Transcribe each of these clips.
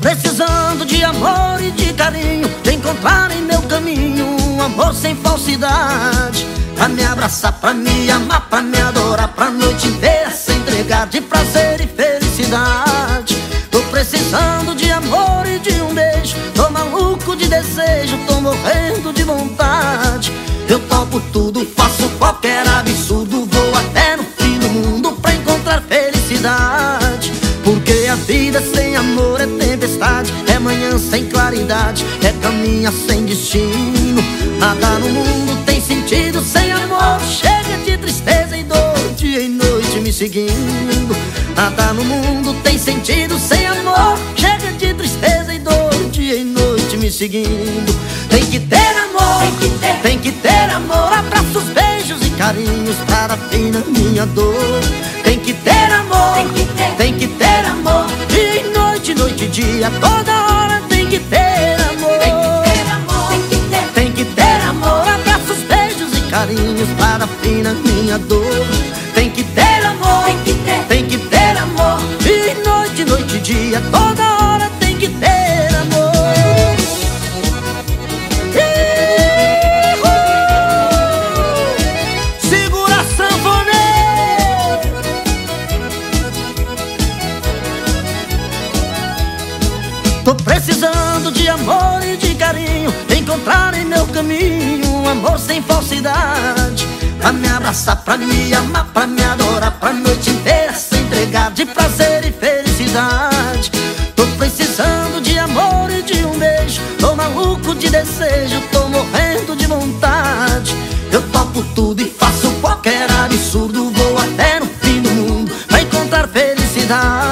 precisando de amor e de carinho De encontrar em meu caminho um amor sem falsidade. Pra me abraçar, pra me amar, pra me adorar Pra noite inteira se entregar de prazer e felicidade. Tô precisando de amor e de um beijo. Tô maluco de desejo, tô morrendo de vontade. Eu topo tudo, faço qualquer absurdo. Vou até no fim do mundo pra encontrar felicidade. Porque a vida sem amor É manhã sem claridade, é caminho sem destino. Nada no mundo tem sentido sem amor. Chega de tristeza e dor, dia e noite me seguindo. Nada no mundo tem sentido sem amor. Chega de tristeza e dor, dia e noite me seguindo. Tem que ter amor, tem que ter, tem que ter amor. Abraços, beijos e carinhos para fim na minha dor. Tem que ter amor, tem que ter, tem que ter amor. Dia tem que ter amor. Tem que ter amor, tem que ter, tem que ter amor. Abraços, beijos e carinhos para fim na minha dor. Tem que ter amor, tem que ter, tem que ter amor. E noite, noite e dia, toda hora de amor e de carinho Encontrar em meu caminho um amor sem falsidade. Pra me abraçar, pra me amar, pra me adorar Pra noite inteira se entregar de prazer e felicidade. Tô precisando de amor e de um beijo Tô maluco de desejo, tô morrendo de vontade. Eu topo tudo e faço qualquer absurdo Vou até no fim do mundo pra encontrar felicidade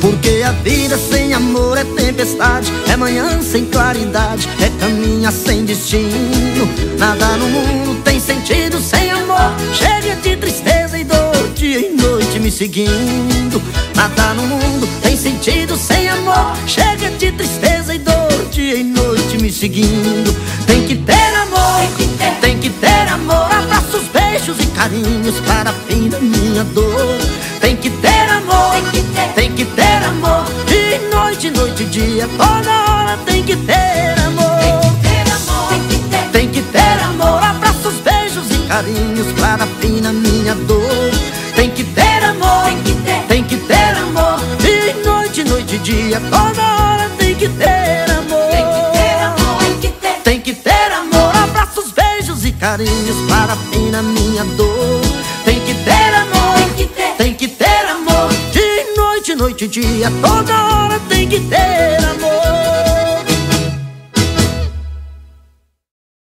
porque a vida sem amor é tempestade É manhã sem claridade É caminha sem destino. Nada no mundo tem sentido sem amor Chega de tristeza e dor Dia e noite me seguindo. Nada no mundo tem sentido sem amor Chega de tristeza e dor Dia e noite me seguindo. Tem que ter amor Tem que ter, tem que ter amor. Abraços, beijos e carinhos Para fim da minha dor Tem que ter, amor. De noite, noite dia Toda hora tem que ter amor. Tem que ter amor. Abraços, beijos e carinhos Para fim na minha dor. Tem que ter amor. Tem que ter, tem que ter amor. De noite, noite dia Toda hora tem que ter amor. Tem que ter amor. Tem que ter, tem que ter amor. Abraços, beijos e carinhos Para fim na minha dor de dia Toda hora tem que